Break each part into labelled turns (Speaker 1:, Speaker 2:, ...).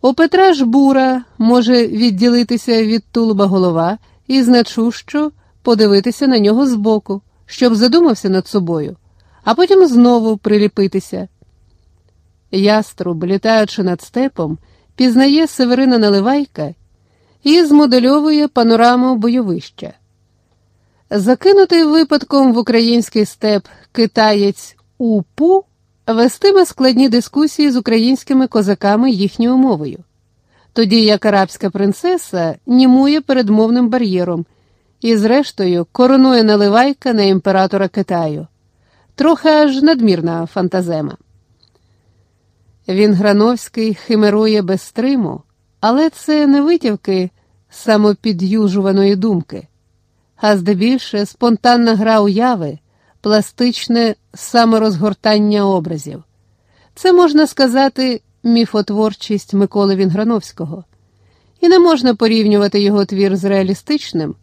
Speaker 1: У Петра ж бура може відділитися від тулуба голова і значущо подивитися на нього збоку, щоб задумався над собою, а потім знову приліпитися. Яструб, літаючи над степом, пізнає Северина Наливайка і змодельовує панораму бойовища. Закинутий випадком в український степ китаєць УПУ вестиме складні дискусії з українськими козаками їхньою мовою, тоді як арабська принцеса німує перед мовним бар'єром і, зрештою, коронує наливайка на імператора Китаю, трохи аж надмірна фантазема. Він Грановський химерує без стриму, але це не витівки самопідюжуваної думки, а здебільше спонтанна гра уяви, пластичне саморозгортання образів. Це можна сказати міфотворчість Миколи Вінграновського, і не можна порівнювати його твір з реалістичним,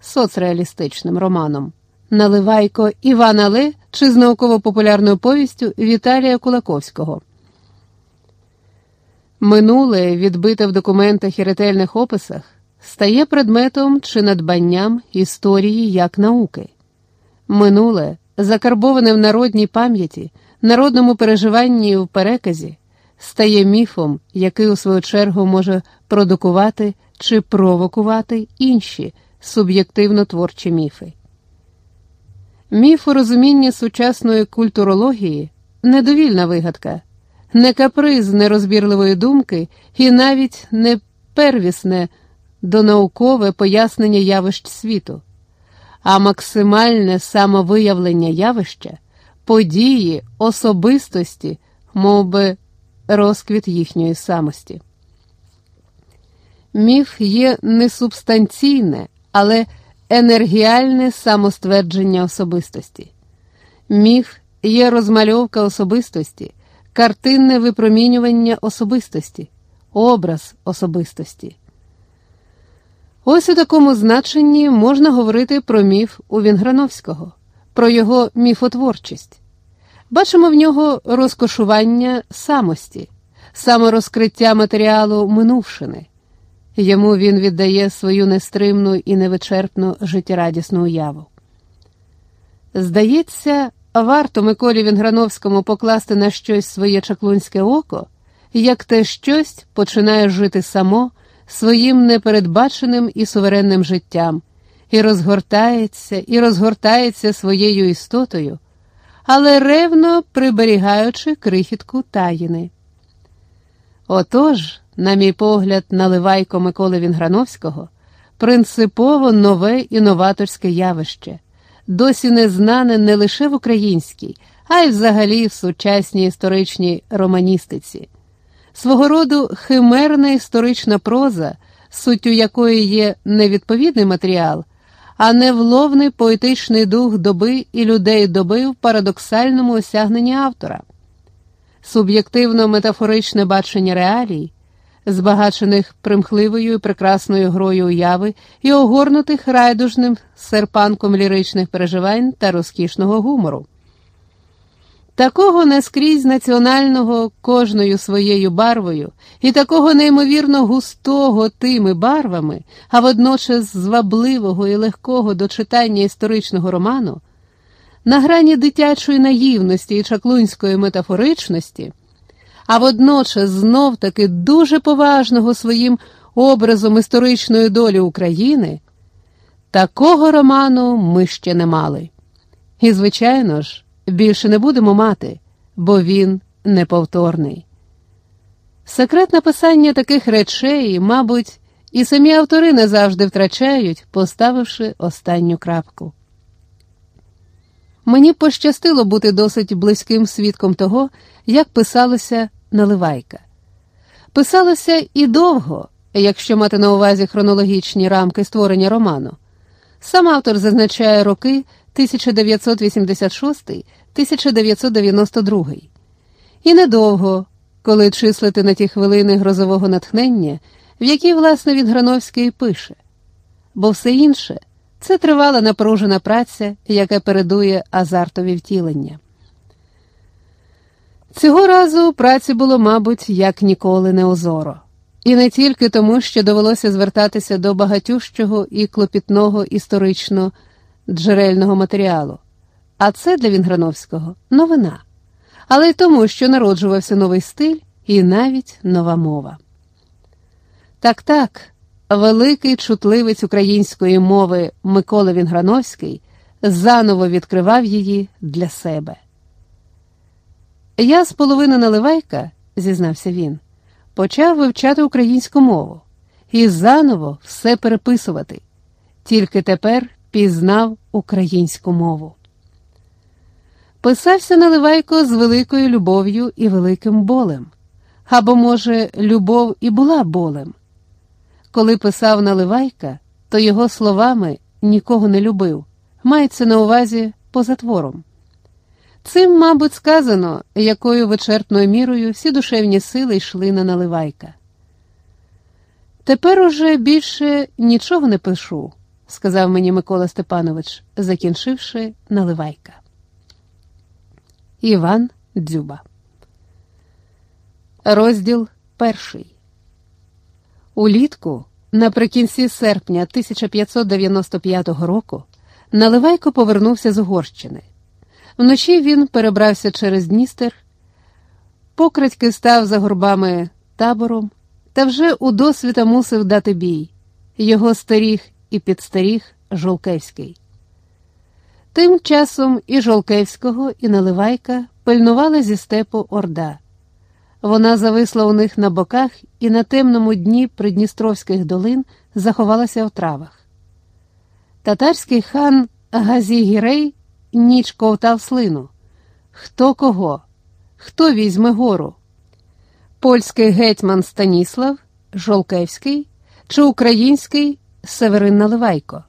Speaker 1: соцреалістичним романом Наливайко Івана Ле чи з науково-популярною повістю Віталія Кулаковського. Минуле, відбите в документах і ретельних описах, стає предметом чи надбанням історії як науки. Минуле, закарбоване в народній пам'яті, народному переживанні і в переказі, стає міфом, який у свою чергу може продукувати чи провокувати інші суб'єктивно творчі міфи. Міф у розумінні сучасної культурології недовільна вигадка не каприз нерозбірливої думки і навіть не первісне донаукове пояснення явищ світу, а максимальне самовиявлення явища, події, особистості, мов би, розквіт їхньої самості. Міф є не субстанційне, але енергіальне самоствердження особистості. Міф є розмальовка особистості картинне випромінювання особистості, образ особистості. Ось у такому значенні можна говорити про міф у Вінграновського, про його міфотворчість. Бачимо в нього розкошування самості, саморозкриття матеріалу минувшини. Йому він віддає свою нестримну і невичерпну життєрадісну уяву. Здається, варто Миколі Вінграновському покласти на щось своє чаклунське око, як те щось починає жити само своїм непередбаченим і суверенним життям, і розгортається, і розгортається своєю істотою, але ревно приберігаючи крихітку таїни. Отож, на мій погляд, наливайко Миколи Вінграновського принципово нове інноваторське явище досі не знане не лише в українській, а й взагалі в сучасній історичній романістиці, свого роду химерна історична проза, суттю якої є не відповідний матеріал, а невловний поетичний дух доби і людей доби в парадоксальному осягненні автора, суб'єктивно метафоричне бачення реалій збагачених примхливою і прекрасною грою уяви і огорнутих райдужним серпанком ліричних переживань та розкішного гумору. Такого наскрізь національного кожною своєю барвою, і такого неймовірно густого тими барвами, а водночас звабливого і легкого до читання історичного роману, на грані дитячої наївності і чаклунської метафоричності а водночас знов таки дуже поважного своїм образом історичної долі України, такого роману ми ще не мали. І, звичайно ж, більше не будемо мати, бо він неповторний. Секрет написання таких речей, мабуть, і самі автори не завжди втрачають, поставивши останню крапку. Мені пощастило бути досить близьким свідком того, як писалося Наливайка. Писалося і довго, якщо мати на увазі хронологічні рамки створення роману. Сам автор зазначає роки 1986-1992. І недовго, коли числити на ті хвилини грозового натхнення, в якій, власне, він Грановський пише, бо все інше це тривала напружена праця, яка передує азартові втілення. Цього разу праці було, мабуть, як ніколи не озоро. І не тільки тому, що довелося звертатися до багатющого і клопітного історично джерельного матеріалу, а це для Вінграновського новина, але й тому, що народжувався новий стиль і навіть нова мова. Так так, великий чутливець української мови Микола Вінграновський заново відкривав її для себе. Я з половини наливайка, зізнався він, почав вивчати українську мову і заново все переписувати, тільки тепер пізнав українську мову. Писався Наливайко з великою любов'ю і великим болем. Або, може, любов і була болем. Коли писав Наливайка, то його словами нікого не любив, мається на увазі поза твором. Цим, мабуть, сказано, якою вичерпною мірою всі душевні сили йшли на Наливайка. Тепер уже більше нічого не пишу, сказав мені Микола Степанович, закінчивши Наливайка. Іван Дзюба. Розділ перший. Улітку, наприкінці серпня 1595 року, Наливайко повернувся з Угорщини. Вночі він перебрався через Дністер, покрадьки став за горбами табором, та вже у досвіта мусив дати бій. Його старіг і підсторіг Жолкевський. Тим часом і Жолкевського, і Наливайка пильнували зі степу Орда. Вона зависла у них на боках і на темному дні придністровських долин заховалася в травах. Татарський хан Газігірей ніч ковтав слину. Хто кого? Хто візьме гору? Польський гетьман Станіслав, Жолкевський чи український Северин Наливайко?